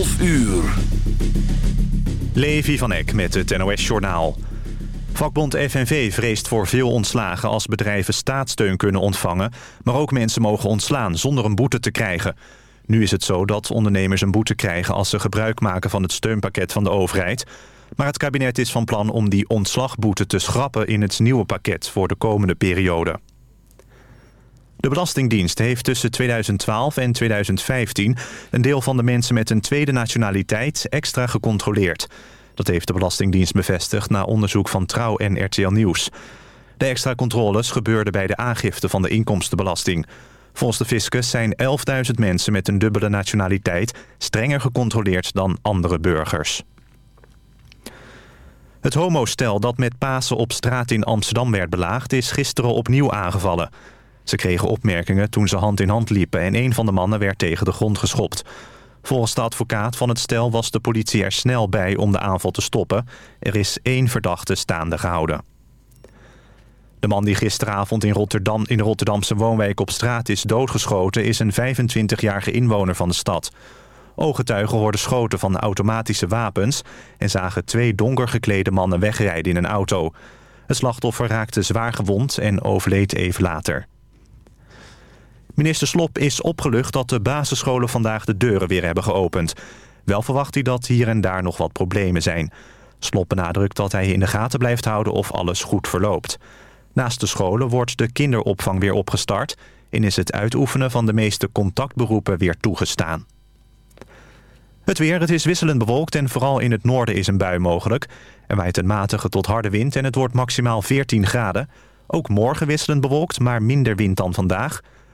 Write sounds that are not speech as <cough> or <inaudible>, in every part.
12 uur. Levi van Eck met het NOS-journaal. Vakbond FNV vreest voor veel ontslagen als bedrijven staatssteun kunnen ontvangen... maar ook mensen mogen ontslaan zonder een boete te krijgen. Nu is het zo dat ondernemers een boete krijgen... als ze gebruik maken van het steunpakket van de overheid. Maar het kabinet is van plan om die ontslagboete te schrappen... in het nieuwe pakket voor de komende periode. De Belastingdienst heeft tussen 2012 en 2015... een deel van de mensen met een tweede nationaliteit extra gecontroleerd. Dat heeft de Belastingdienst bevestigd na onderzoek van Trouw en RTL Nieuws. De extra controles gebeurden bij de aangifte van de inkomstenbelasting. Volgens de fiscus zijn 11.000 mensen met een dubbele nationaliteit... strenger gecontroleerd dan andere burgers. Het homostel dat met Pasen op straat in Amsterdam werd belaagd... is gisteren opnieuw aangevallen... Ze kregen opmerkingen toen ze hand in hand liepen... en een van de mannen werd tegen de grond geschopt. Volgens de advocaat van het stel was de politie er snel bij om de aanval te stoppen. Er is één verdachte staande gehouden. De man die gisteravond in, Rotterdam, in de Rotterdamse woonwijk op straat is doodgeschoten... is een 25-jarige inwoner van de stad. Ooggetuigen hoorden schoten van automatische wapens... en zagen twee donker geklede mannen wegrijden in een auto. Het slachtoffer raakte zwaar gewond en overleed even later. Minister Slop is opgelucht dat de basisscholen vandaag de deuren weer hebben geopend. Wel verwacht hij dat hier en daar nog wat problemen zijn. Slop benadrukt dat hij in de gaten blijft houden of alles goed verloopt. Naast de scholen wordt de kinderopvang weer opgestart... en is het uitoefenen van de meeste contactberoepen weer toegestaan. Het weer, het is wisselend bewolkt en vooral in het noorden is een bui mogelijk. Er waait een matige tot harde wind en het wordt maximaal 14 graden. Ook morgen wisselend bewolkt, maar minder wind dan vandaag...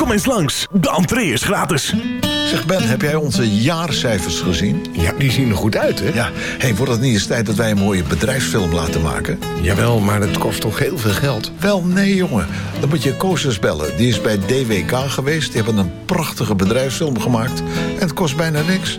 Kom eens langs, de entree is gratis. Zeg Ben, heb jij onze jaarcijfers gezien? Ja, die zien er goed uit, hè? Ja, hey, wordt het niet eens tijd dat wij een mooie bedrijfsfilm laten maken? Jawel, maar het kost toch heel veel geld? Wel, nee jongen. Dan moet je Koosjes bellen. Die is bij DWK geweest. Die hebben een prachtige bedrijfsfilm gemaakt. En het kost bijna niks.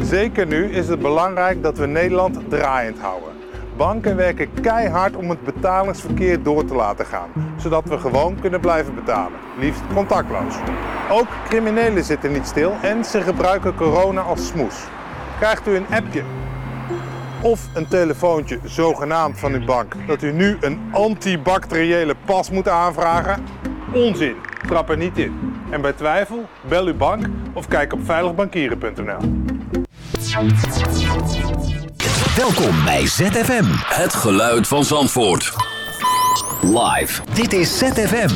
Zeker nu is het belangrijk dat we Nederland draaiend houden. Banken werken keihard om het betalingsverkeer door te laten gaan, zodat we gewoon kunnen blijven betalen, liefst contactloos. Ook criminelen zitten niet stil en ze gebruiken corona als smoes. Krijgt u een appje of een telefoontje zogenaamd van uw bank dat u nu een antibacteriële pas moet aanvragen? Onzin, trap er niet in. En bij twijfel, bel uw bank of kijk op veiligbankieren.nl. Welkom bij ZFM. Het geluid van Zandvoort. Live. Dit is ZFM.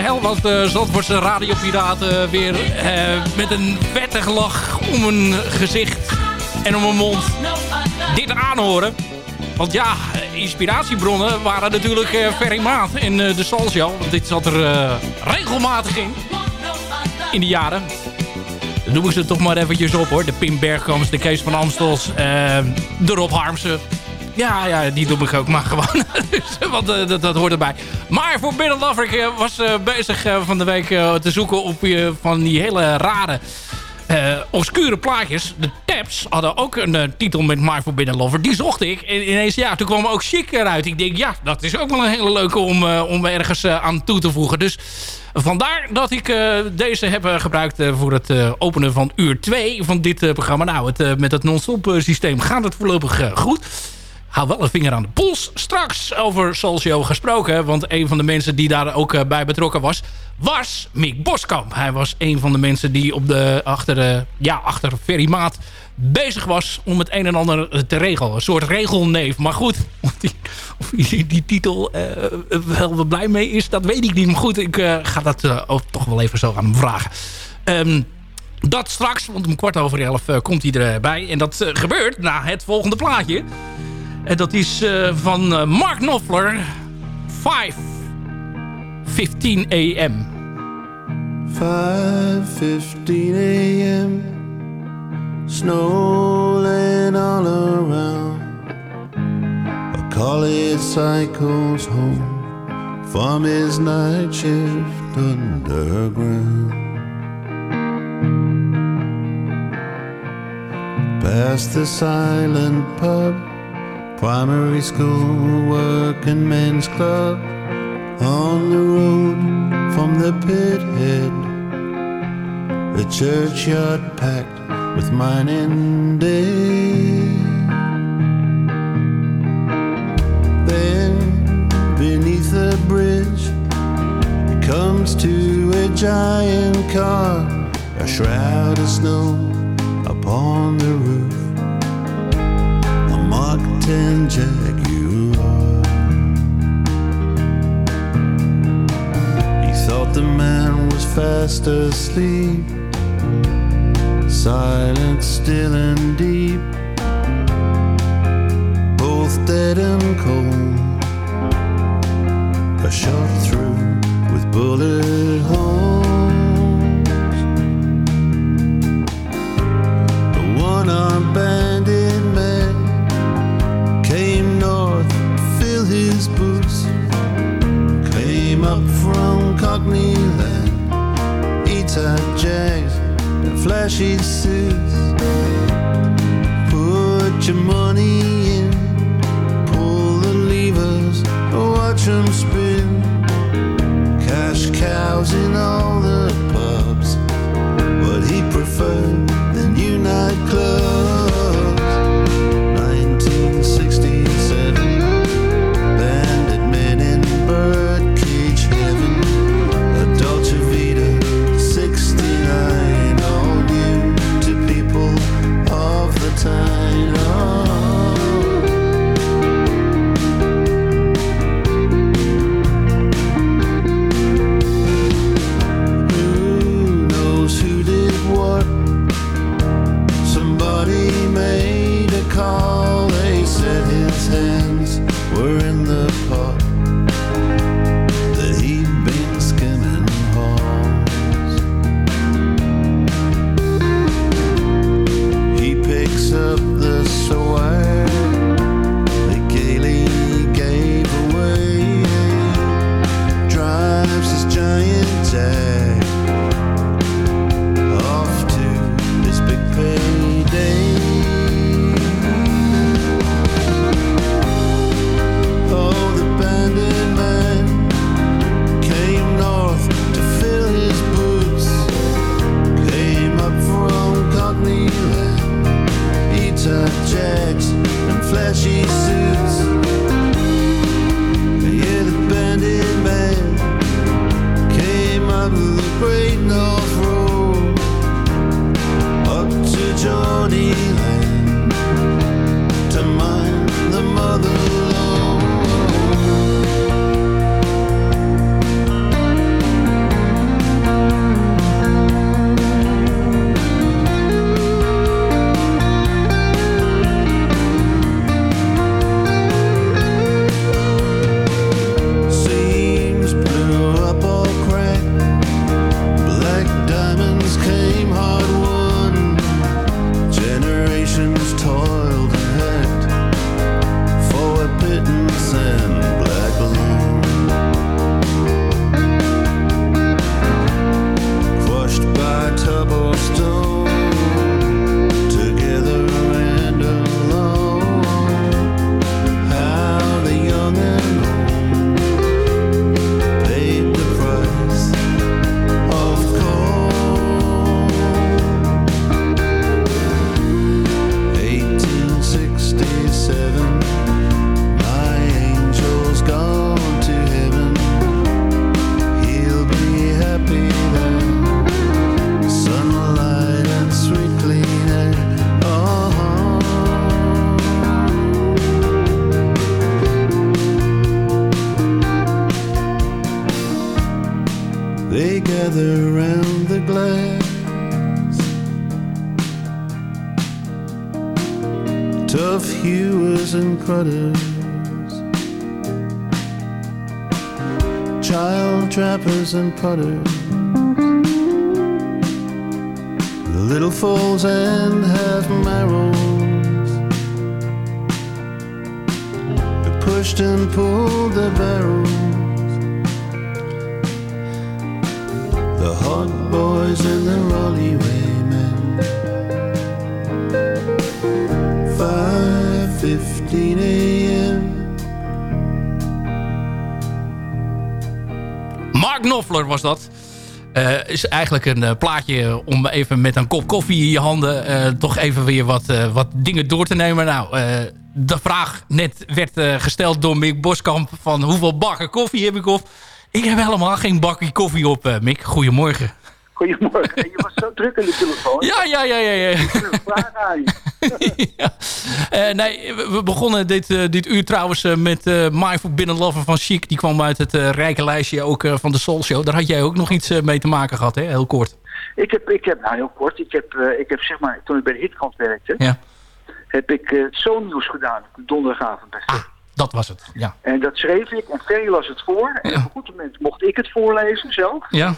Zullen heel wat uh, Zandvoortse radiopiraten weer eh, met een vettig lach om hun gezicht en om hun mond dit aanhoren. Want ja, inspiratiebronnen waren natuurlijk eh, Ferry Maat en eh, de Salsio. Want dit zat er eh, regelmatig in. In de jaren. Dan noemen ze het toch maar eventjes op hoor. De Pim Bergkamps, de Kees van Amstels, eh, de Rob Harmsen. Ja, ja, die doe ik ook maar gewoon. <laughs> Dus, want eh, dat, dat hoort erbij. Maar voor Lover ik was eh, bezig eh, van de week eh, te zoeken op van die hele rare... eh, obscure plaatjes. De Taps hadden ook een titel met My Forbidden Lover. Die zocht ik. En ineens, ja, toen kwam ook Chic eruit. Ik denk, ja, dat is ook wel een hele leuke om, om ergens aan toe te voegen. Dus vandaar dat ik deze heb gebruikt voor het openen van uur 2 van dit programma. Nou, het, met het non-stop systeem gaat het voorlopig goed. Hou wel een vinger aan de pols. Straks over Soulshow gesproken. Want een van de mensen die daar ook eh, bij betrokken was... was Mick Boskamp. Hij was een van de mensen die op de, achter, de, ja, achter Ferry Maat bezig was... om het een en ander eh, te regelen. Een soort regelneef. Maar goed, <laughs> of die, die, titel eh, wel blij mee is... dat weet ik niet. Maar goed, ik eh, ga dat eh, ook toch wel even zo aan hem vragen. Ehm, dat straks, want om kwart over elf eh, komt hij erbij. En dat eh, gebeurt na het volgende plaatje. En dat is eh, van eh, Mark Knopfler. 5. 15 a.m. 5.15 a.m. Snowing all around A college cycles home From his night shift underground Past the silent pub Primary school, working men's club, on the road from the pit head. The churchyard packed with mining day. Then, beneath the bridge, it comes to a giant car, a shroud of snow upon the roof. 10 Jaguar. He thought the man was fast asleep, silent, still, and deep. Both dead and cold, a shot through with bullet holes. she says, Put your money. Cutters. Child trappers and putters. Little foals and half marrows. They pushed and pulled the barrels. The hot boys and the Rolliway Mark Noffler was dat. Eh, is eigenlijk een eh, plaatje om even met een kop koffie in je handen... Eh, toch even weer wat, wat dingen door te nemen. Nou, de vraag net werd gesteld door Mick Boskamp... van hoeveel bakken koffie heb ik op? Ik heb helemaal geen bakje koffie op, Mick. Goedemorgen. Goedemorgen. Je was zo druk in de telefoon. Ja, ja, ja, ja. ja. Ik heb een vraag aan je. <laughs> Eh, nee, we begonnen dit, eh, dit uur trouwens eh, met eh My Forbidden Lover van Chic. Die kwam uit het rijke lijstje ook van de Soul Show. Daar had jij ook nog iets mee te maken gehad, hè? Heel kort. Ik heb, ik heb, nou heel kort, ik heb, ik heb zeg maar, toen ik bij de Hitkrant werkte, Ja. heb ik het Zoonnieuws gedaan donderdagavond bij Ster. Dat was het, ja. En dat schreef ik en Ferry las het voor. En op een goed moment mocht ik het voorlezen zelf. Ja?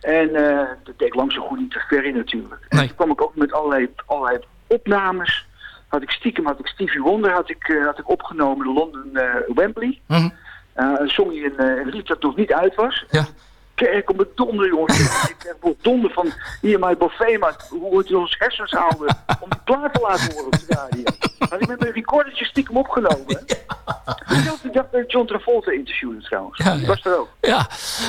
En eh, dat deed ik lang zo goed niet te Ferry natuurlijk. En toen kwam ik ook met allerlei, allerlei opnames. Had ik stiekem, had ik Stevie Wonder had ik, eh, had ik opgenomen in Londen eh, Wembley. Mhm. Eh, zong hij een, eh, een lied dat nog niet uit was. Ja. Kerk om het donder, jongens. <laughs> ik krijg wel donder van hier mijn buffet, maar hoe het ons hersens houden om die plaat te laten horen op de radio. <laughs> Had ik met mijn recordertje stiekem opgenomen. Ik dacht dat John Travolta interviewde trouwens. Ja, Die was er ook. Ja.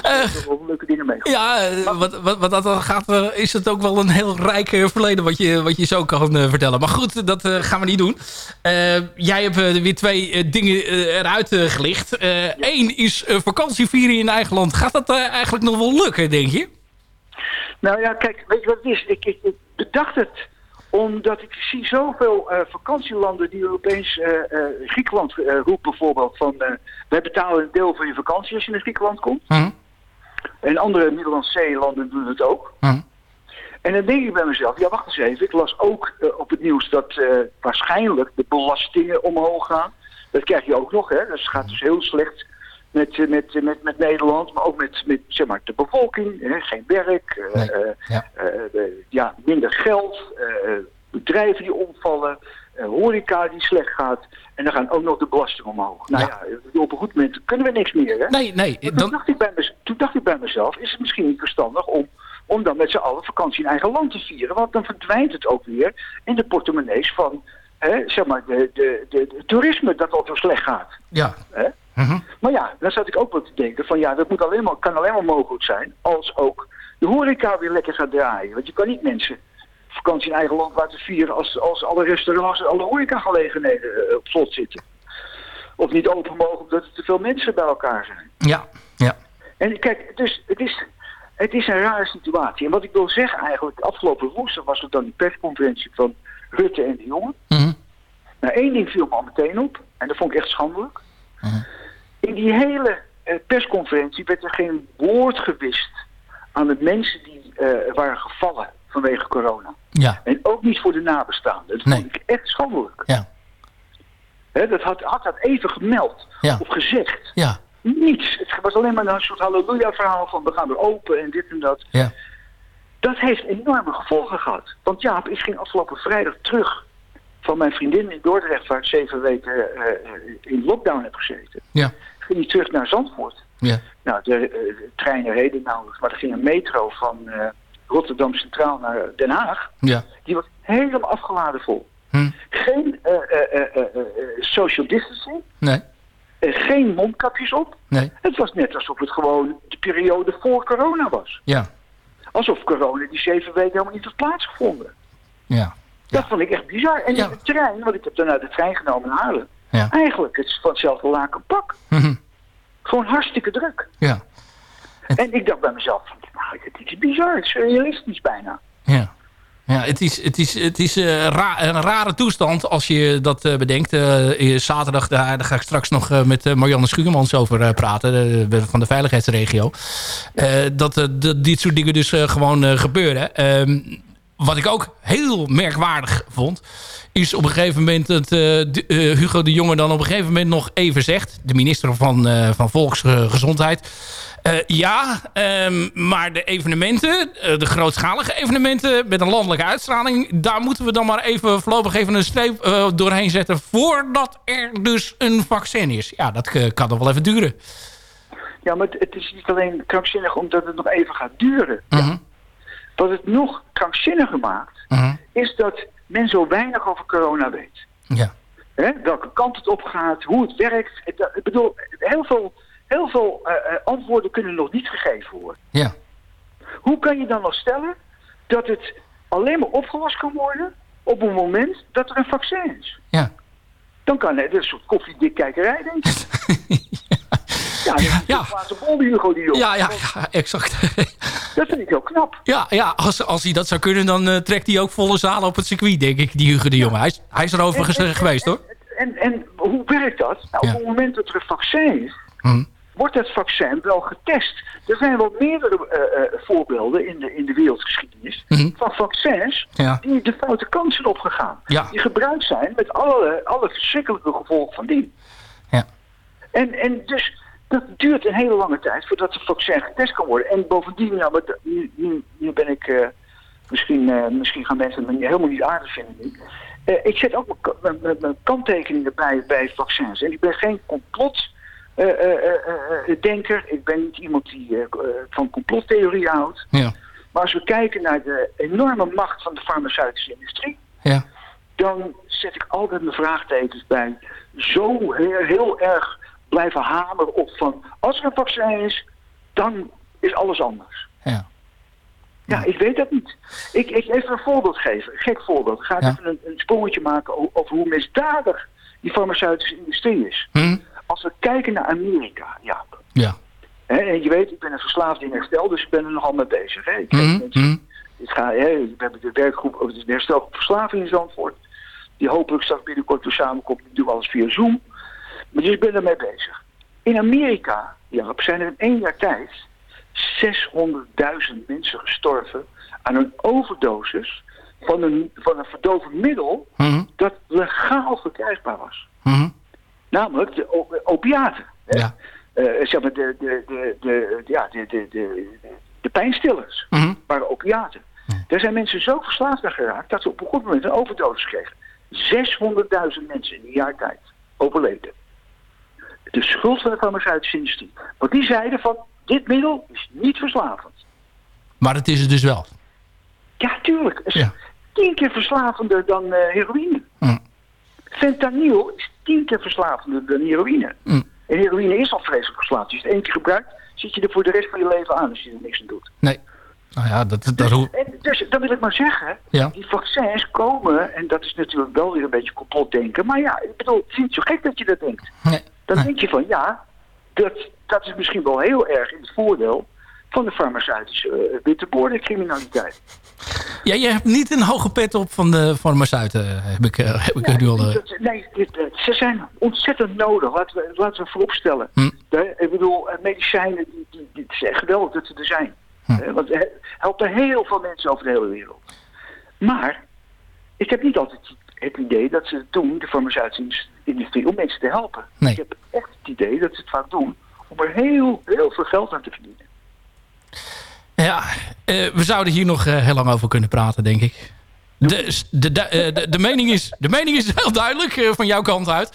Er zijn wel leuke dingen mee. Ja, eh, wat, wat, wat dat gaat, eh, is het ook wel een heel rijk eh, verleden wat je, wat je zo kan eh, vertellen. Maar goed, dat eh, gaan we niet doen. Eh, jij hebt eh, weer twee eh, dingen eh, eruit eh, gelicht. Eén is eh, vakantie vieren in eigen land. Gaat dat eh, eigenlijk nog wel lukken, denk je? Nou ja, kijk, weet je wat het is? Ik, ik, ik bedacht het omdat ik zie zoveel eh, vakantielanden die opeens eh, eh, Griekenland roepen bijvoorbeeld van wij betalen een deel van je vakantie als je naar Griekenland komt. Mhm. En andere Middellandse zeelanden doen het ook. Mhm. En dan denk ik bij mezelf, ja wacht eens even, ik las ook op het nieuws dat waarschijnlijk de belastingen omhoog gaan. Dat krijg je ook nog, hè. Dat gaat dus heel slecht met, eh, met, eh, met, met Nederland, maar ook met, met zeg maar, de bevolking. Hè. Geen werk, eh, Ja. de- ja, minder geld, bedrijven die omvallen, horeca die slecht gaat. En dan gaan ook nog de belastingen omhoog. Nou ja, op een goed moment kunnen we niks meer. Hè? Nee, nee. Maar Toen, dacht ik bij mez- toen dacht ik bij mezelf, is het misschien niet verstandig om, om dan met z'n allen vakantie in eigen land te vieren? Want dan verdwijnt het ook weer in de portemonnees van hè, zeg maar, de, de, de, de toerisme dat al zo slecht gaat. Ja. Hè? Maar ja, dan zat ik ook wel te denken van ja, dat moet alleen maar, kan alleen maar mogelijk zijn als ook de horeca weer lekker gaat draaien. Want je kan niet mensen vakantie in eigen land laten vieren als, als alle restaurants en alle horecagelegenheden eh, op slot zitten. Of niet open mogen omdat er te veel mensen bij elkaar zijn. Ja, ja. En kijk, dus het is, het is een rare situatie. En wat ik wil zeggen eigenlijk, afgelopen woensdag was er dan die persconferentie van Rutte en de jongen. Mhm. Nou, één ding viel me al meteen op, en dat vond ik echt schandelijk. In die hele eh, persconferentie werd er geen woord gewist aan de mensen die eh, waren gevallen vanwege corona. Ja. En ook niet voor de nabestaanden. Dat Nee. vond ik echt schandelijk. Ja. Dat had, had dat even gemeld Ja. of gezegd. Ja. Niets. Het was alleen maar een soort halleluja-verhaal van we gaan weer open en dit en dat. Ja. Dat heeft enorme gevolgen gehad. Want Jaap, ik ging afgelopen vrijdag terug van mijn vriendin in Dordrecht, waar ik zeven weken eh, in lockdown heb gezeten. Ja. Ging ik terug naar Zandvoort. Ja. Nou, de, eh, de treinen reden nauwelijks, maar er ging een metro van eh, Rotterdam Centraal naar Den Haag. Ja. Die was helemaal afgeladen vol. Hm. Geen eh, social distancing, Nee. geen mondkapjes op. Nee. Het was net alsof het gewoon de periode voor corona was. Ja. Alsof corona die zeven weken helemaal niet had plaatsgevonden. Ja. Dat vond ik echt bizar. En in de trein, want ik heb daarna de trein genomen naar Haarlem. Ja. Eigenlijk, het is van hetzelfde laken pak. Mhm. Gewoon hartstikke druk. Ja. En ik dacht bij mezelf, van, nou, het is bizar, het is realistisch bijna. Ja. Ja, het is, het is, het is eh, ra- een rare toestand als je dat eh, bedenkt. Eh, zaterdag, daar, ga ik straks nog met Marianne Schuurmans over praten. van de veiligheidsregio. Dat, dat dit soort dingen dus gewoon gebeuren. Wat ik ook heel merkwaardig vond... is op een gegeven moment dat eh, eh, Hugo de Jonge dan op een gegeven moment nog even zegt... de minister van, eh, van Volksgezondheid... Ja, ehm, maar de evenementen, de grootschalige evenementen met een landelijke uitstraling, daar moeten we dan maar even voorlopig even een streep doorheen zetten voordat er dus een vaccin is. Ja, dat kan nog wel even duren. Ja, maar het, het is niet alleen krankzinnig omdat het nog even gaat duren. Mhm. Wat het nog krankzinniger maakt, Mhm. is dat men zo weinig over corona weet. Ja. Hè? Welke kant het op gaat, hoe het werkt. Ik bedoel, heel veel, heel veel eh, eh, antwoorden kunnen nog niet gegeven worden. Ja. Hoe kan je dan nog stellen dat het alleen maar opgelost kan worden op het moment dat er een vaccin is? Ja. Dan kan het een soort koffiedikkijkerij, denk ik. <laughs> Ja, Ja. de glazen bol, die Hugo de Jong. Ja, ja, ja, exact. <laughs> Dat vind ik heel knap. Ja, ja als, als hij dat zou kunnen, dan eh, trekt hij ook volle zalen op het circuit, denk ik, die Hugo de Jonge. Hij is, hij is er overigens geweest, hoor. En, en hoe werkt dat? Nou. Op het moment dat er een vaccin is, Hm. wordt dat vaccin wel getest. Er zijn wel meerdere eh, eh, voorbeelden in de, in de wereldgeschiedenis Mhm. van vaccins Ja. die de foute kant zijn opgegaan. Ja. Die gebruikt zijn met alle, alle verschrikkelijke gevolgen van die. Ja. En, en dus dat duurt een hele lange tijd voordat de vaccin getest kan worden. En bovendien, ja, maar nu, nu, nu ben ik, eh, misschien, eh, misschien gaan mensen me helemaal niet aardig vinden nu. Eh, ik zet ook mijn ka- mijn- mijn- mijn kanttekeningen bij, bij vaccins. En ik ben geen complot eh, eh, eh, eh, denker. Ik ben niet iemand die van complottheorieën houdt. Ja. Maar als we kijken naar de enorme macht van de farmaceutische industrie, Ja. dan zet ik altijd mijn vraagtekens bij. Zo heel, heel erg blijven hameren op van als er een vaccin is, dan is alles anders. Ja. Ja, ik weet dat niet. Ik, ik even een voorbeeld geven, een gek voorbeeld. Ik ga Ja. even een, een sprongetje maken over hoe misdadig die farmaceutische industrie is. Hm? Als we kijken naar Amerika, ja. Ja. Hè, en je weet, ik ben een verslaafde in herstel, dus ik ben er nogal mee bezig. Hè. Ik, Hm? weet- Hm? ik ga, hè, we hebben de werkgroep, of de herstelgroep verslaving in Zandvoort. Die hopelijk straks binnenkort weer samenkomt. Doen we alles via Zoom. Maar dus ik ben ermee bezig. In Amerika, ja, zijn er in één jaar tijd 600.000 mensen gestorven aan een overdosis van een, van een verdovend middel Hm? dat legaal verkrijgbaar was. Hm? Namelijk de opiaten. Ja. Eh, zeg maar de, de, de, de, ja, de, de, de, de pijnstillers Hm? waren opiaten. Daar zijn mensen zo verslaafd aan geraakt dat ze op een goed moment een overdosis kregen. 600.000 mensen in een jaar tijd overleden. De schuld van de farmaceutische industrie. Want die zeiden van, dit middel is niet verslavend. Maar het is het dus wel. Ja, tuurlijk. Het is Ja. tien keer verslavender dan eh, heroïne. Hm. Fentanyl is tien keer verslavender dan heroïne. Hm. En heroïne is al vreselijk verslaafd. Als je het één keer gebruikt, zit je er voor de rest van je leven aan als je er niks aan doet. Nee. Nou ja, dat, dat hoe... En dus dan wil ik maar zeggen, Ja. die vaccins komen, en dat is natuurlijk wel weer een beetje complotdenken. Maar ja, ik bedoel, het is niet zo gek dat je dat denkt. Nee. Dan Nee. denk je van, ja, dat, dat is misschien wel heel erg in het voordeel van de farmaceutische uh, witteboordencriminaliteit. Ja, je hebt niet een hoge pet op van de farmaceuten, heb ik, eh, heb ik nu al... eh, Dat- nee, dit, eh, ze zijn ontzettend nodig, laten we, laten we vooropstellen. Hm. De- ik bedoel, eh, medicijnen, die, die, die, het is echt geweldig dat ze er zijn. Hm. Eh, want het helpt heel veel mensen over de hele wereld. Maar ik heb niet altijd het idee dat ze het doen, de farmaceutische industrie, om mensen te helpen. Nee. Ik heb echt het idee dat ze het vaak doen om er heel, heel veel geld aan te verdienen. Ja, eh, we zouden hier nog eh, heel lang over kunnen praten, denk ik. De, de, de, eh, de, de, mening, is, de mening is heel duidelijk van jouw kant uit.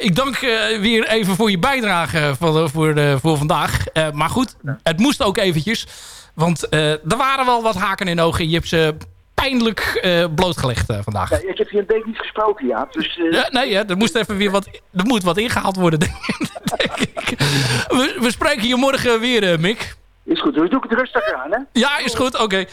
Ik dank eh, weer even voor je bijdrage voor, voor, voor vandaag. Maar goed, het moest ook eventjes. Want er waren wel wat haken en ogen. Je hebt ze pijnlijk eh, blootgelegd eh, vandaag. Ja, ik heb je een week niet gesproken, Jaap. Dus, eh, Ja, nee, hè, er moest even weer wat, er moet wat ingehaald worden, <laughs> denk ik. We, we spreken je morgen weer, Mick. Is goed, dus doe ik het rustiger aan, hè? Ja, is goed, oké.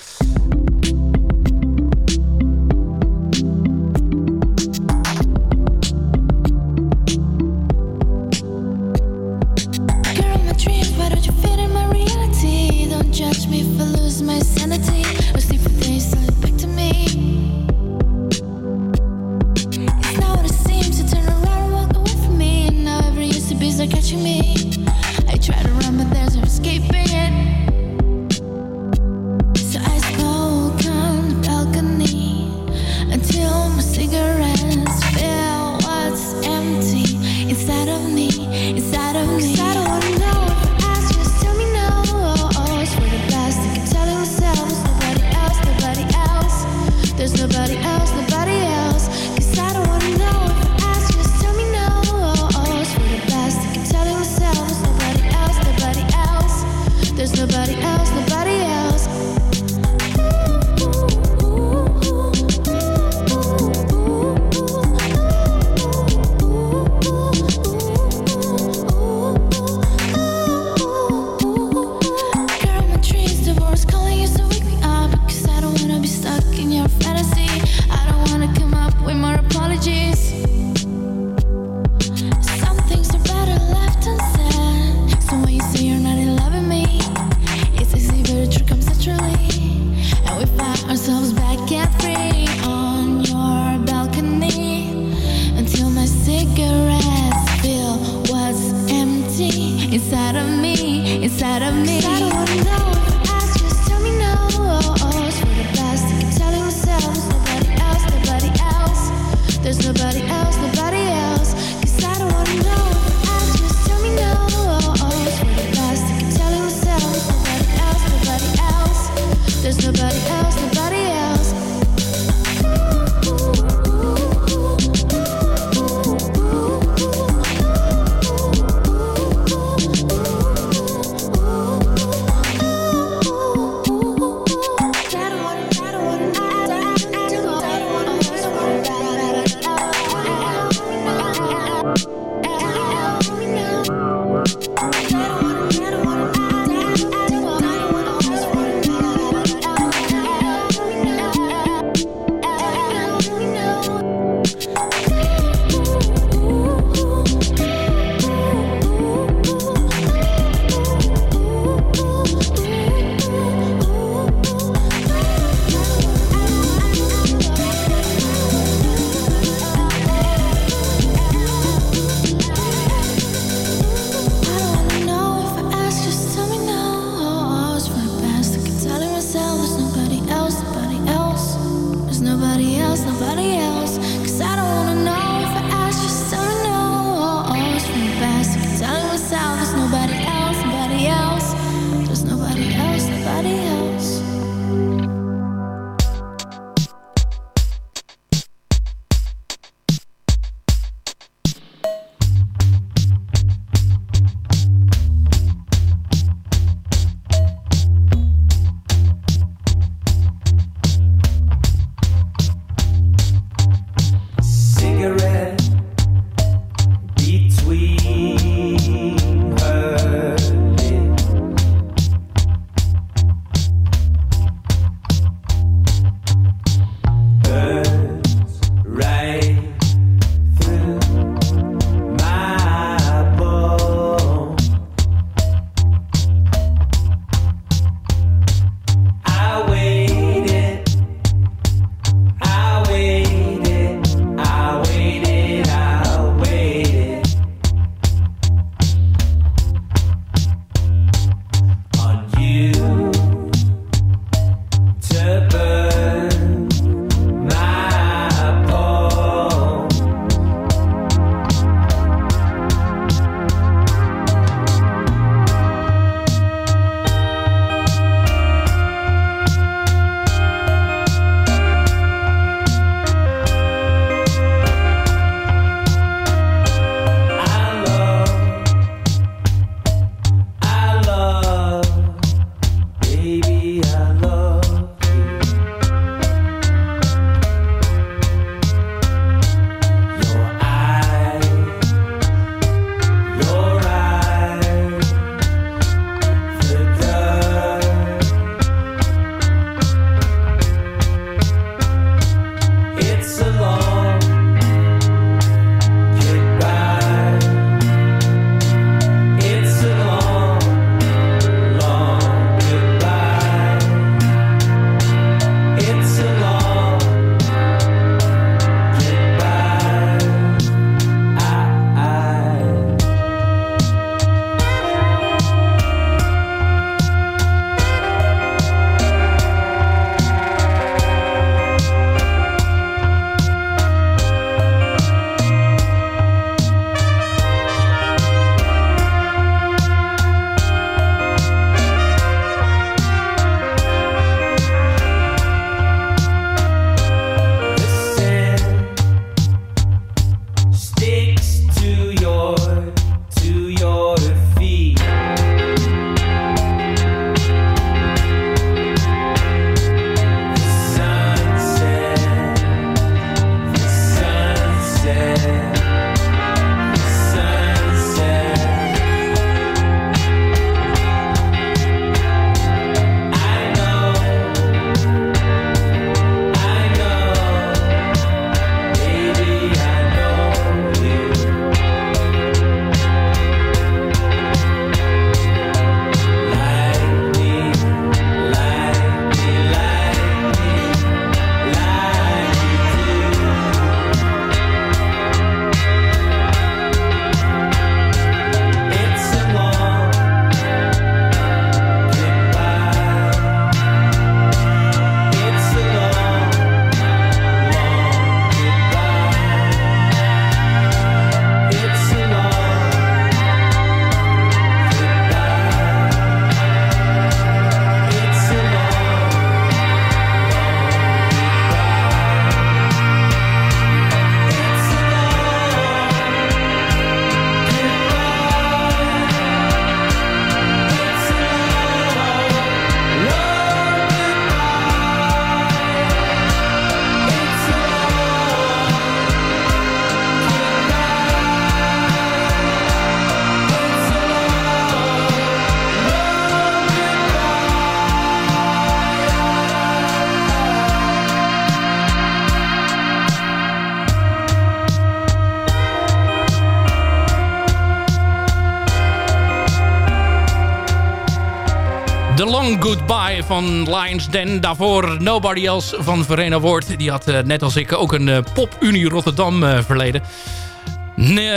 Goodbye van Lions Den. Daarvoor Nobody Else van Verena Woord. Die had eh, net als ik ook een eh, Pop-Unie Rotterdam eh, verleden.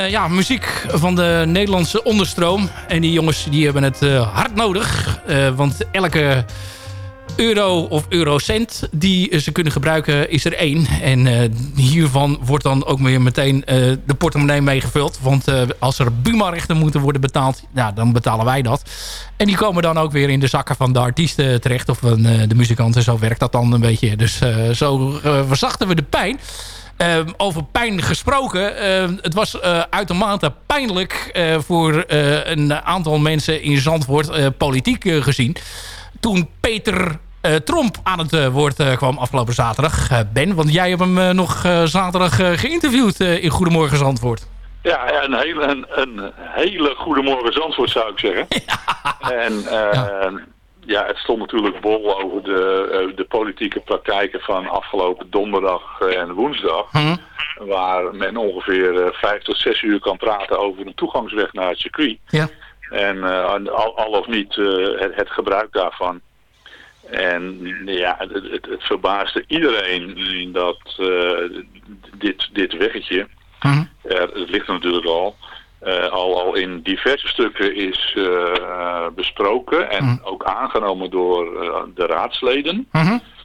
Ja, muziek van de Nederlandse onderstroom. En die jongens die hebben het hard nodig. Want elke euro of eurocent die ze kunnen gebruiken is er één. En eh, hiervan wordt dan ook weer meteen eh, de portemonnee meegevuld. Want eh, als er Buma-rechten moeten worden betaald, dan betalen wij dat. En die komen dan ook weer in de zakken van de artiesten terecht. Of van eh, de muzikanten. Zo werkt dat dan een beetje. Dus eh, zo eh, verzachten we de pijn. Over pijn gesproken. het was eh, uitermate pijnlijk eh, voor eh, een aantal mensen in Zandvoort, eh, politiek eh, gezien. Toen Peter eh, Tromp aan het eh, woord eh, kwam afgelopen zaterdag. Eh, ben, want jij hebt hem eh, nog eh, zaterdag eh, geïnterviewd eh, in Goedemorgen Zandvoort. Ja, ja, een hele, een, een hele Zandvoort zou ik zeggen. <laughs> En eh, ja. het stond natuurlijk bol over de, eh, de politieke praktijken van afgelopen donderdag en woensdag. Waar men ongeveer eh, vijf tot zes uur kan praten over een toegangsweg naar het circuit. Ja. En eh, al, al of niet eh, het, het gebruik daarvan. En ja, het, het, het verbaasde iedereen dat eh, dit, dit weggetje, er, het ligt er natuurlijk al, eh, al, al in diverse stukken is eh, besproken en ook aangenomen door de raadsleden.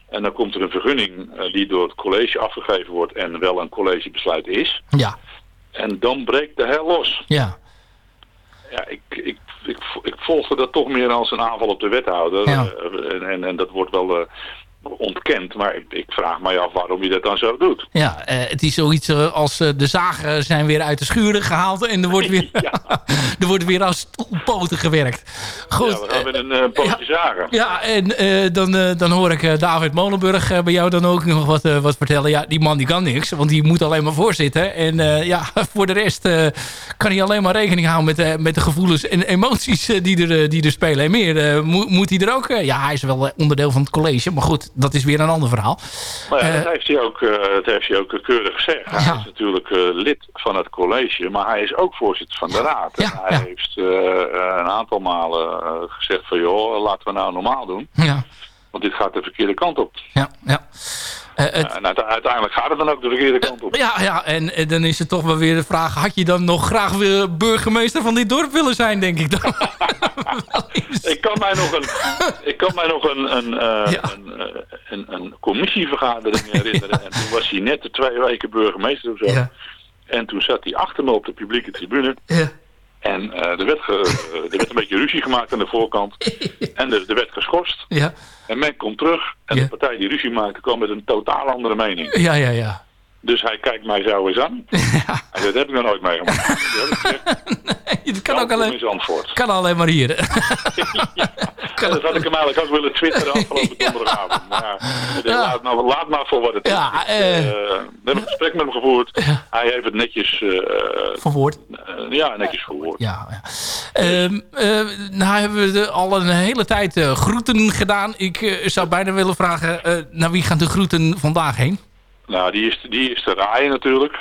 En dan komt er een vergunning die door het college afgegeven wordt en wel een collegebesluit is. Ja. En dan breekt de hel los. Ja. Ja, ik volgde dat toch meer als een aanval op de wethouder. Ja. Eh, en, en, en dat wordt wel ontkend. Maar ik, ik vraag mij af waarom je dat dan zo doet. Ja, eh, het is zoiets eh, als eh, de zagen zijn weer uit de schuren gehaald en er wordt weer, <laughs> <laughs> er wordt weer aan stoelpoten gewerkt. Goed. ja, we gaan met een eh, pootje zagen. Ja, en dan, dan hoor ik David Molenburg bij jou dan ook nog wat, wat vertellen. Ja, die man die kan niks, want die moet alleen maar voorzitten. En ja, <laughs> voor de rest kan hij alleen maar rekening houden met, met de gevoelens en emoties die, er, die er spelen. En meer moet- moet hij er ook... ja, hij is wel onderdeel van het college, maar goed, dat is weer een ander verhaal. Maar ja, Eh, dat, heeft hij ook, eh, dat heeft hij ook keurig gezegd. Hij is natuurlijk eh, lid van het college, maar hij is ook voorzitter van de raad. en hij heeft eh, eh, een aantal malen eh, gezegd van joh, laten we nou normaal doen. Ja. Want dit gaat de verkeerde kant op. Ja, ja. Eh, het- En uite- uiteindelijk gaat het dan ook de verkeerde kant op. Ja, ja en, eh, dan is het toch wel weer de vraag... had je dan nog graag weer burgemeester van dit dorp willen zijn, denk ik dan? <laughs> Ik kan mij nog een, ik kan mij nog een, een, eh, <laughs> een, eh, een, een commissievergadering herinneren. <laughs> En toen was hij net de twee weken burgemeester of zo. En toen zat hij achter me op de publieke tribune. En eh, er, werd ge- eh, er werd een beetje ruzie gemaakt aan de voorkant. <laughs> En er, er werd geschorst. Ja. En men komt terug. En de partij die ruzie maakte kwam met een totaal andere mening. Ja, ja, ja. Dus hij kijkt mij zo eens aan. <laughs> En dat heb ik nog nooit meegemaakt. <laughs> Gezegd, Het kan ook alleen, kan alleen maar hier. Ja, dat had ik hem eigenlijk ook willen twitteren <laughs> afgelopen donderdagavond. Maar ja, laat, nou, laat maar voor wat het Ja, is. eh. Eh, we hebben een gesprek met hem gevoerd. Hij heeft het netjes... eh, Verwoord. ja, netjes verwoord. Ja, ja. Ehm, eh, nou hebben we al een hele tijd groeten gedaan. Ik zou bijna willen vragen, naar wie gaan de groeten vandaag heen? Nou, die is, die is te raaien natuurlijk.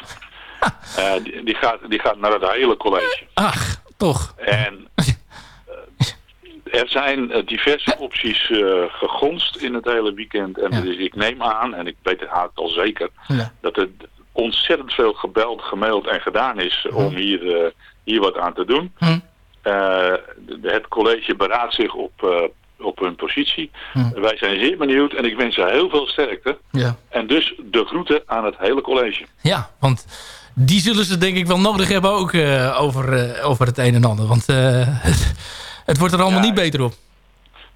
Die, die, gaat, die gaat naar het hele college. Ach, toch. En er zijn eh, diverse opties eh gegonst in het hele weekend. En dus ik neem aan, en ik weet het al zeker, Ja. dat er ontzettend veel gebeld, gemaild en gedaan is om hier, eh, hier wat aan te doen. Hm. Het college beraadt zich op, op hun positie. Wij zijn zeer benieuwd en ik wens ze heel veel sterkte. Ja. En dus de groeten aan het hele college. Ja, want die zullen ze denk ik wel nodig hebben ook over, over het een en ander. Want <laughs> het, wordt er allemaal niet beter op.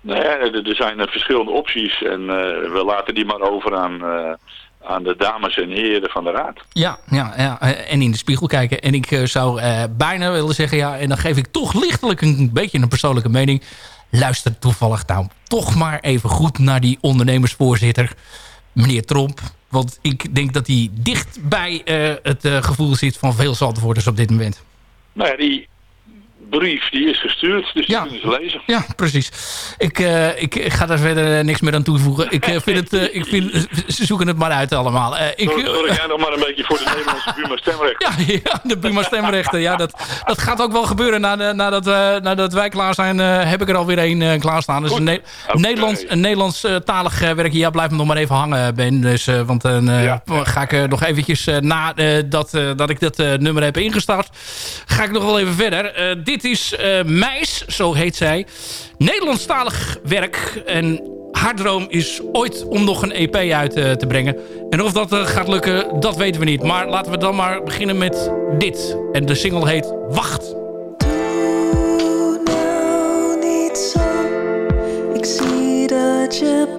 Nee, er, zijn verschillende opties en eh, we laten die maar over aan, eh, aan de dames en heren van de raad. Ja, ja, ja, eh, en in de spiegel kijken. En ik zou bijna willen zeggen, ja, en dan geef ik toch lichtelijk een beetje een persoonlijke mening. Luister toevallig nou toch maar even goed naar die ondernemersvoorzitter, meneer Tromp. Want ik denk dat hij dicht bij het gevoel zit van veel Zandvoorters op dit moment. Nou ja, die, brief die is gestuurd, dus die kunnen ze lezen. Ja, precies. Ik, eh, ik, ik ga daar verder eh, niks meer aan toevoegen. Ik eh, vind het, ik vind, ze zoeken het maar uit allemaal. Ik, Zorg, jij nog maar een beetje voor de Nederlandse <laughs> Buma stemrechten. Ja, ja, de Buma stemrechten. Ja, dat, dat gaat ook wel gebeuren. Nadat, nadat, wij klaar zijn, heb ik er alweer één klaarstaan. Dus een, Ne- Nederlands, een Nederlands-talig werkje. Ja, blijf nog maar even hangen, Ben. Dus, want dan ga ik nog eventjes, na dat, dat ik dat nummer heb ingestart... ga ik nog wel even verder. Eh, dit is eh Meis, zo heet zij. Nederlandstalig werk. En haar droom is ooit om nog een EP uit eh, te brengen. En of dat eh, gaat lukken, dat weten we niet. Maar laten we dan maar beginnen met dit. En de single heet Wacht. nou niet zo. Ik zie dat je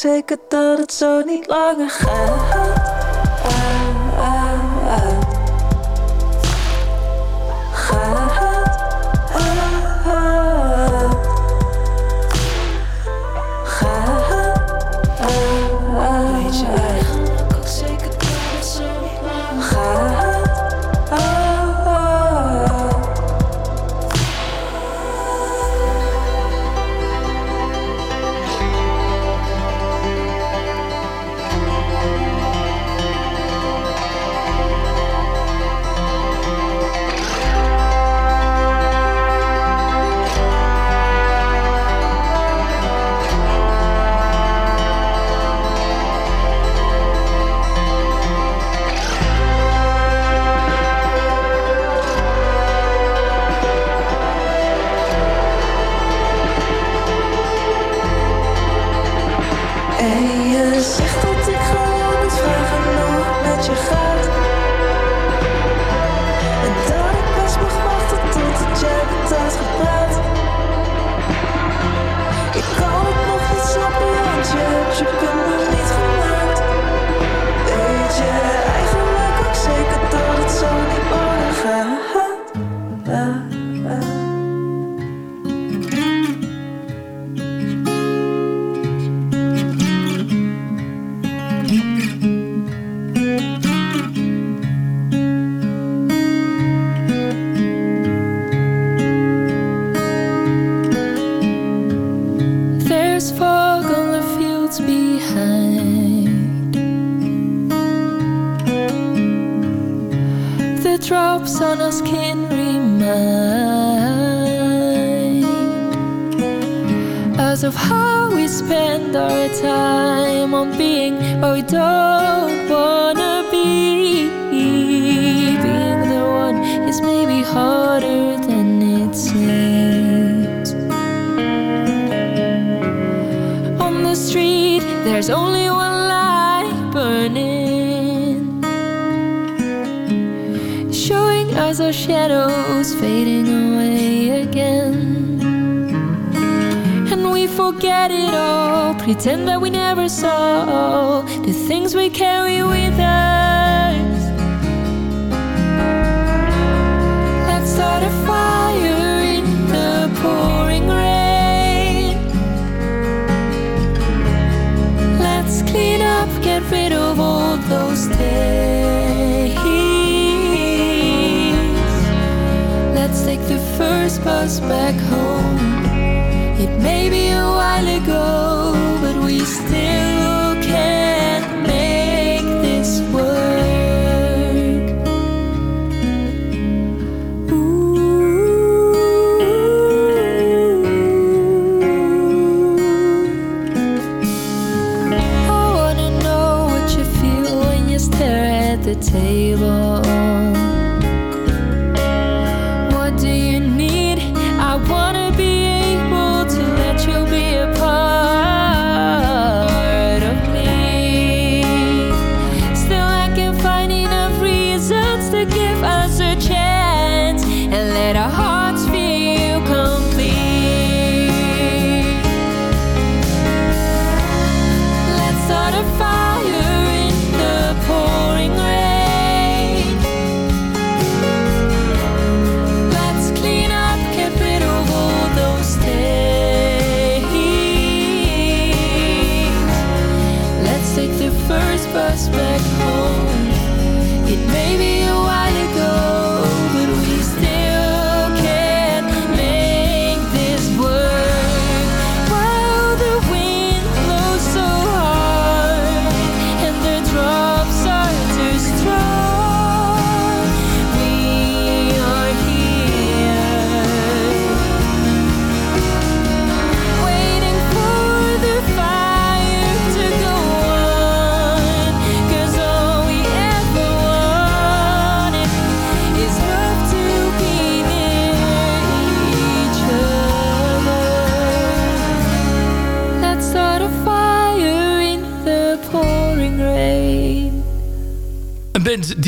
zeker dat het zo niet langer gaat? Ah, ah, ah. The behind. The drops on our skin remind us of how we spend our time on being what we don't wanna be. Being the one is maybe harder There's only one light burning, showing us our shadows fading away again. And we forget it all, pretend that we never saw the things we carry with us. Bus back home. It may be a while ago,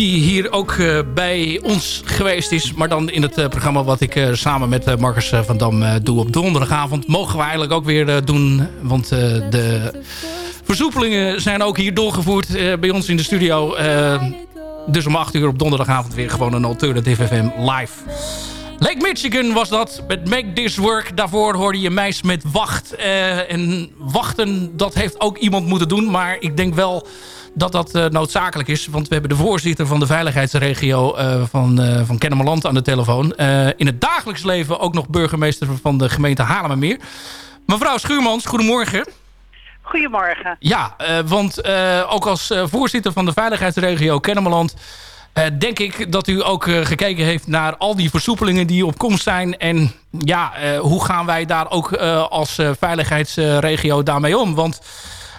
die hier ook eh, bij ons geweest is. Maar dan in het eh, programma wat ik eh, samen met Marcus van Dam doe op donderdagavond. Mogen we eigenlijk ook weer doen. Want de versoepelingen zijn ook hier doorgevoerd bij ons in de studio. Dus om 8 uur op donderdagavond weer gewoon een Alternative FM live. Lake Michigan was dat, met Make This Work. Daarvoor hoorde je meis met Wacht. En wachten, dat heeft ook iemand moeten doen. Maar ik denk wel dat dat eh, noodzakelijk is. Want we hebben de voorzitter van de veiligheidsregio eh, van, eh van Kennemerland aan de telefoon. In het dagelijks leven ook nog burgemeester van de gemeente Haarlemmermeer. Mevrouw Schuurmans, goedemorgen. Goedemorgen. Ja, want ook als voorzitter van de veiligheidsregio Kennemerland... denk ik dat u ook gekeken heeft naar al die versoepelingen die op komst zijn. En ja, hoe gaan wij daar ook als veiligheidsregio daarmee om? Want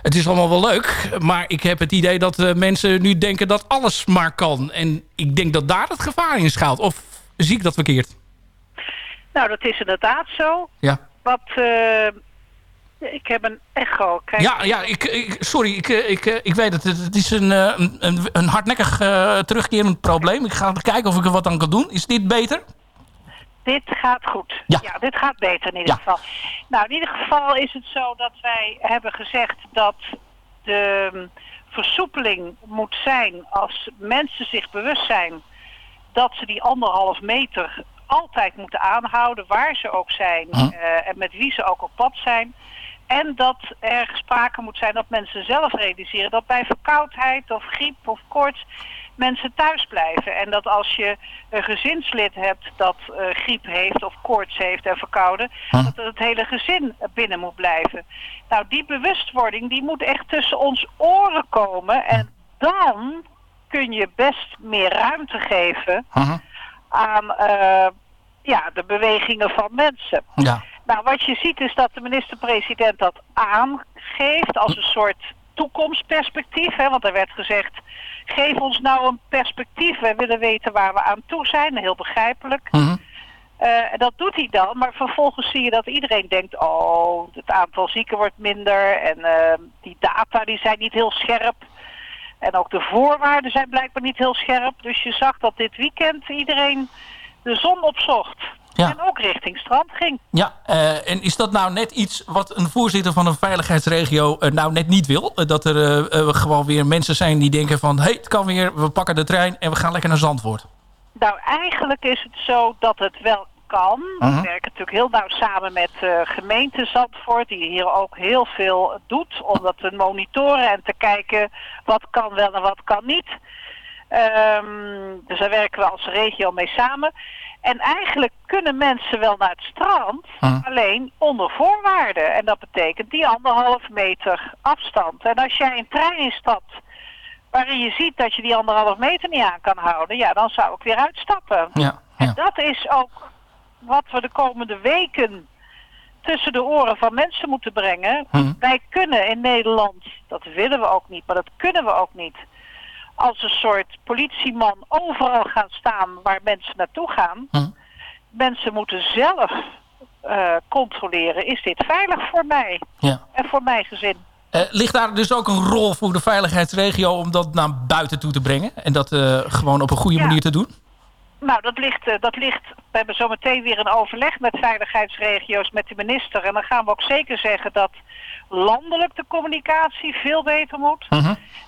het is allemaal wel leuk, maar ik heb het idee dat eh, mensen nu denken dat alles maar kan. En ik denk dat daar het gevaar in schuilt. Of zie ik dat verkeerd? Nou, dat is inderdaad zo. Ja. Wat, eh, ik heb een echo. Kijk. Ja, ja ik, ik, sorry, ik, eh, ik, ik weet het. Het is een, een, een, hardnekkig terugkerend probleem. Ik ga kijken of ik er wat aan kan doen. Is dit beter? Dit gaat goed. Ja. dit gaat beter in ieder Ja. geval. Nou, in ieder geval is het zo dat wij hebben gezegd dat de mm, versoepeling moet zijn als mensen zich bewust zijn dat ze die anderhalf meter altijd moeten aanhouden, waar ze ook zijn eh, en met wie ze ook op pad zijn. En dat er sprake moet zijn dat mensen zelf realiseren dat bij verkoudheid of griep of koorts mensen thuis blijven. En dat als je een gezinslid hebt dat eh, griep heeft of koorts heeft en verkouden, dat het hele gezin binnen moet blijven. Nou, die bewustwording die moet echt tussen ons oren komen. En dan kun je best meer ruimte geven aan eh, ja, de bewegingen van mensen. Ja. Nou, wat je ziet is dat de minister-president dat aangeeft als een soort toekomstperspectief. Hè, want er werd gezegd, geef ons nou een perspectief. We willen weten waar we aan toe zijn. Heel begrijpelijk. Eh, en dat doet hij dan, maar vervolgens zie je dat iedereen denkt... oh, het aantal zieken wordt minder en eh, die data die zijn niet heel scherp. En ook de voorwaarden zijn blijkbaar niet heel scherp. Dus je zag dat dit weekend iedereen de zon opzocht. Ja. En ook richting strand ging. Ja, eh, en is dat nou net iets wat een voorzitter van een veiligheidsregio eh, nou net niet wil? Eh, dat er gewoon weer mensen zijn die denken van... hé, hey, het kan weer, we pakken de trein en we gaan lekker naar Zandvoort. Nou, eigenlijk is het zo dat het wel kan. Mhm. We werken natuurlijk heel nauw samen met gemeente Zandvoort, die hier ook heel veel doet om dat te monitoren en te kijken wat kan wel en wat kan niet. Ehm, dus daar werken we als regio mee samen. En eigenlijk kunnen mensen wel naar het strand, alleen onder voorwaarden. En dat betekent die anderhalf meter afstand. En als jij een trein instapt waarin je ziet dat je die anderhalf meter niet aan kan houden, ja, dan zou ik weer uitstappen. Ja, En dat is ook wat we de komende weken tussen de oren van mensen moeten brengen. Wij kunnen in Nederland, dat willen we ook niet, maar dat kunnen we ook niet, als een soort politieman overal gaan staan waar mensen naartoe gaan. Mensen moeten zelf eh, controleren, is dit veilig voor mij Ja. en voor mijn gezin? Eh, ligt daar dus ook een rol voor de veiligheidsregio om dat naar buiten toe te brengen? En dat eh, gewoon op een goede manier te doen? Nou, dat ligt, eh, dat ligt. We hebben zometeen weer een overleg met veiligheidsregio's, met de minister. En dan gaan we ook zeker zeggen dat landelijk de communicatie veel beter moet.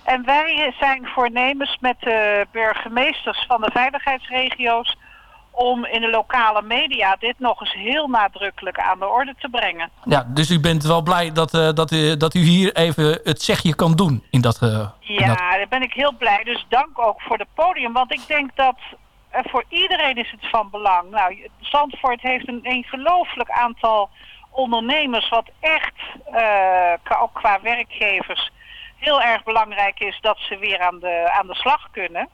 En wij zijn voornemens met de burgemeesters van de veiligheidsregio's om in de lokale media dit nog eens heel nadrukkelijk aan de orde te brengen. Ja, dus u bent wel blij dat, eh, dat, u, dat u hier even het zegje kan doen in dat... eh, in Ja, dat- daar ben ik heel blij. Dus dank ook voor het podium. Want ik denk dat eh, voor iedereen is het van belang. Nou, Zandvoort heeft een ongelooflijk aantal ondernemers... wat echt, eh, qua- ook qua werkgevers, heel erg belangrijk is... dat ze weer aan de, aan de slag kunnen.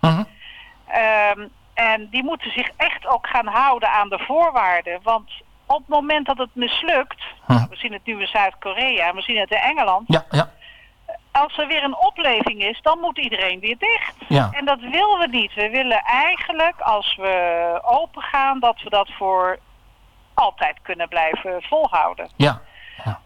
Ehm, en die moeten zich echt ook gaan houden aan de voorwaarden. Want op het moment dat het mislukt... nou, we zien het nu in Zuid-Korea en we zien het in Engeland Ja, ja. Als er weer een opleving is, dan moet iedereen weer dicht. Ja. En dat willen we niet. We willen eigenlijk, als we open gaan, dat we dat voor altijd kunnen blijven volhouden. Ja. ja.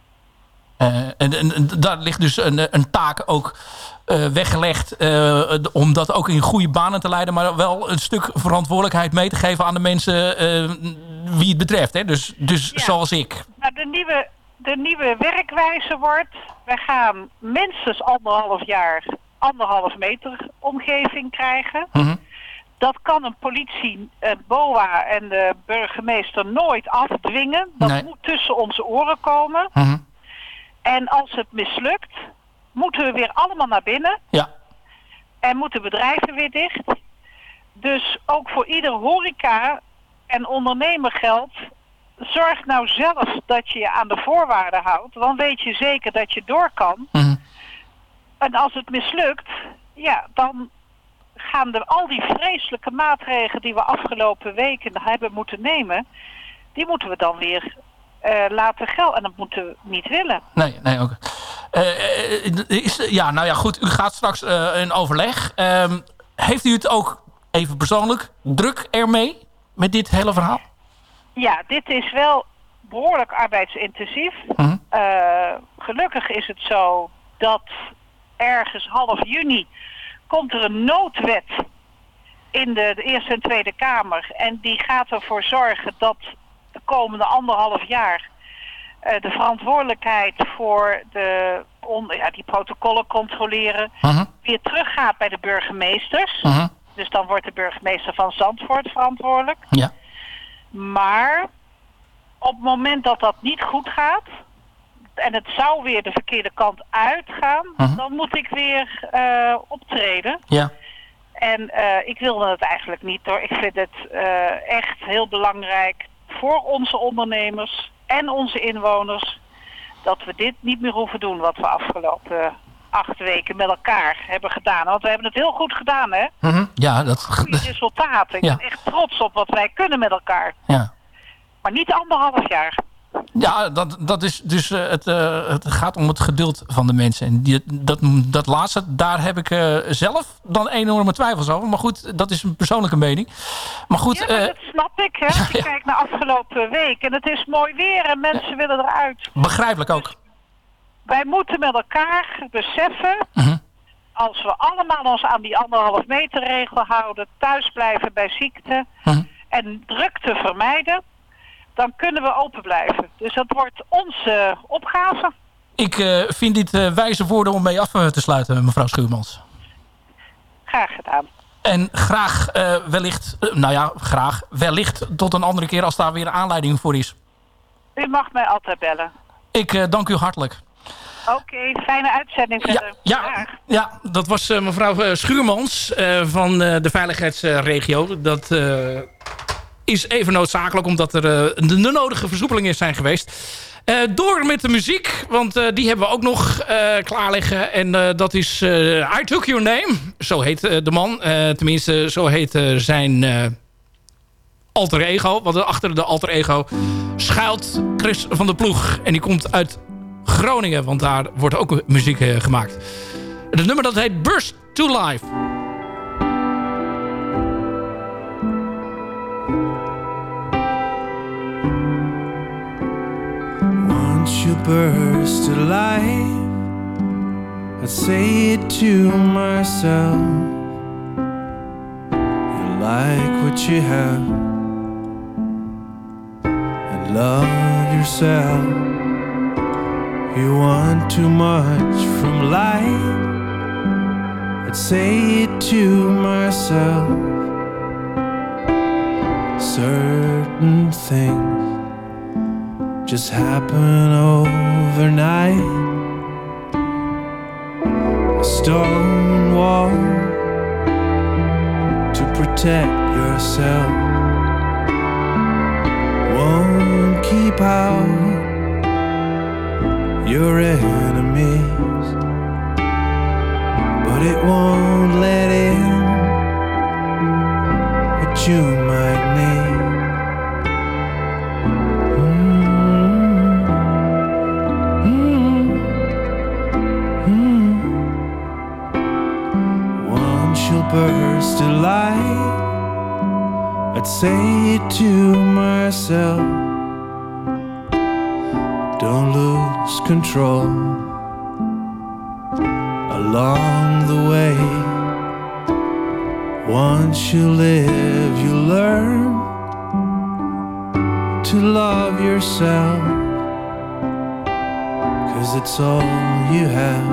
Eh, en, en, en daar ligt dus een, een taak ook eh, weggelegd eh, om dat ook in goede banen te leiden, maar wel een stuk verantwoordelijkheid mee te geven aan de mensen wie het betreft. Hè? Dus, dus zoals ik. Nou, de nieuwe, de nieuwe werkwijze wordt, wij gaan minstens anderhalf jaar anderhalf meter omgeving krijgen. Dat kan een politie, een BOA en de burgemeester nooit afdwingen. Dat Nee. moet tussen onze oren komen. En als het mislukt, moeten we weer allemaal naar binnen. Ja. En moeten bedrijven weer dicht. Dus ook voor ieder horeca en ondernemer geldt... zorg nou zelf dat je je aan de voorwaarden houdt. Dan weet je zeker dat je door kan. En als het mislukt, ja, dan gaan er al die vreselijke maatregelen... die we afgelopen weken hebben moeten nemen... die moeten we dan weer eh, laten gelden. En dat moeten we niet willen. Nee, nee, ook. Eh, eh, is, ja, nou ja, goed. U gaat straks eh in overleg. Ehm, heeft u het ook even persoonlijk druk ermee met dit hele verhaal? Ja, dit is wel behoorlijk arbeidsintensief. Eh, gelukkig is het zo dat ergens half juni komt er een noodwet in de, de Eerste en Tweede Kamer. En die gaat ervoor zorgen dat de komende anderhalf jaar eh, de verantwoordelijkheid voor de, on, ja, die protocollen controleren weer teruggaat bij de burgemeesters. Dus dan wordt de burgemeester van Zandvoort verantwoordelijk. Ja. Maar op het moment dat dat niet goed gaat en het zou weer de verkeerde kant uitgaan, dan moet ik weer eh, optreden. Ja. En eh, ik wilde het eigenlijk niet hoor. Ik vind het eh, echt heel belangrijk voor onze ondernemers en onze inwoners dat we dit niet meer hoeven doen wat we afgelopen acht weken met elkaar hebben gedaan. Want we hebben het heel goed gedaan hè. Mhm. Ja, dat... Goede <laughs> resultaten. Ik Ja. ben echt trots op wat wij kunnen met elkaar. Ja. Maar niet anderhalf jaar. Ja, dat, dat is dus eh, het, eh, het gaat om het geduld van de mensen. En die, dat, dat laatste, daar heb ik eh, zelf dan enorme twijfels over. Maar goed, dat is een persoonlijke mening. Maar goed, Ja, maar dat snap ik. Hè? <laughs> Als je kijkt naar afgelopen week en het is mooi weer en mensen willen eruit. begrijpelijk ook. Wij moeten met elkaar beseffen als we allemaal ons aan die anderhalf meter regel houden, thuis blijven bij ziekte en drukte vermijden, dan kunnen we open blijven. Dus dat wordt onze opgave. Ik eh, vind dit eh, wijze woorden om mee af eh, te sluiten, mevrouw Schuurmans. Graag gedaan. En graag eh, wellicht, eh, nou ja, graag wellicht tot een andere keer als daar weer aanleiding voor is. U mag mij altijd bellen. Ik eh, dank u hartelijk. Oké, fijne uitzending verder. Ja, ja dat was eh, mevrouw eh, Schuurmans eh, van de veiligheidsregio. Dat is even noodzakelijk omdat er de, nodige versoepelingen zijn geweest. Door met de muziek, want die hebben we ook nog klaar liggen. En dat is I Took Your Name. Zo heet de man. Tenminste, zo heet zijn alter ego. Want achter de alter ego schuilt Chris van der Ploeg. En die komt uit Groningen, want daar wordt ook muziek eh, gemaakt. Het nummer dat heet Burst to Life. Once you burst to life, I say it to myself. You like what you have, and love yourself. You want too much from life. I'd say it to myself. Certain things just happen overnight. A stone wall to protect yourself won't keep out your enemies, but it won't let in what you might need. Once you'll burst to life, I'd say it to myself. Don't lose control along the way. Once you live, you learn to love yourself. Cause it's all you have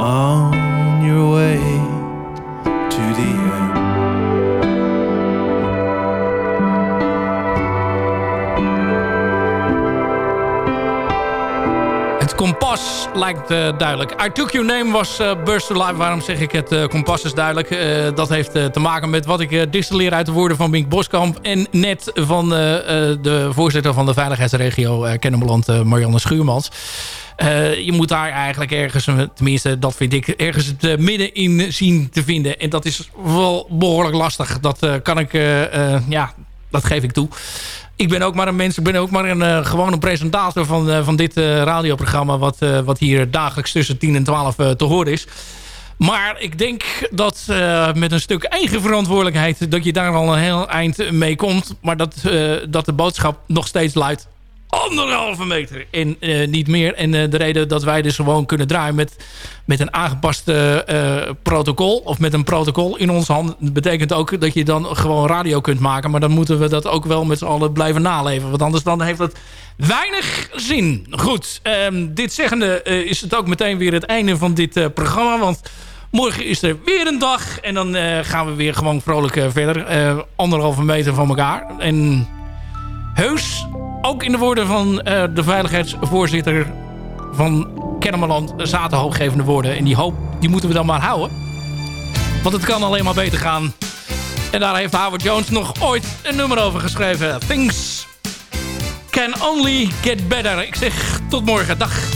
on your way to the end. Kompas lijkt eh, duidelijk. I Took Your Name was eh, Burst to Life. Waarom zeg ik het eh, kompas is duidelijk? Dat heeft te maken met wat ik distilleer uit de woorden van Bink Boskamp. En net van de voorzitter van de veiligheidsregio Kennemerland, Marianne Schuurmans. Je moet daar eigenlijk ergens, tenminste dat vind ik, ergens het midden in zien te vinden. En dat is wel behoorlijk lastig. Dat kan ik, ja, dat geef ik toe. Ik ben ook maar een mens, ik ben ook maar een uh, gewone presentator van, uh, van dit uh, radioprogramma... Wat, wat hier dagelijks tussen 10 en 12 te horen is. Maar ik denk dat met een stuk eigen verantwoordelijkheid... dat je daar al een heel eind mee komt. Maar dat, dat de boodschap nog steeds luidt anderhalve meter en uh, niet meer. En uh, de reden dat wij dus gewoon kunnen draaien met, met een aangepaste uh, protocol... of met een protocol in onze hand... betekent ook dat je dan gewoon radio kunt maken. Maar dan moeten we dat ook wel met z'n allen blijven naleven. Want anders dan heeft dat weinig zin. Goed, um, dit zeggende is het ook meteen weer het einde van dit programma. Want morgen is er weer een dag. En dan gaan we weer gewoon vrolijk verder. anderhalve meter van elkaar. En heus ook in de woorden van uh, de veiligheidsvoorzitter van Kennemerland zaten hoopgevende woorden. En die hoop die moeten we dan maar houden. Want het kan alleen maar beter gaan. En daar heeft Howard Jones nog ooit een nummer over geschreven. Things can only get better. Ik zeg tot morgen. Dag.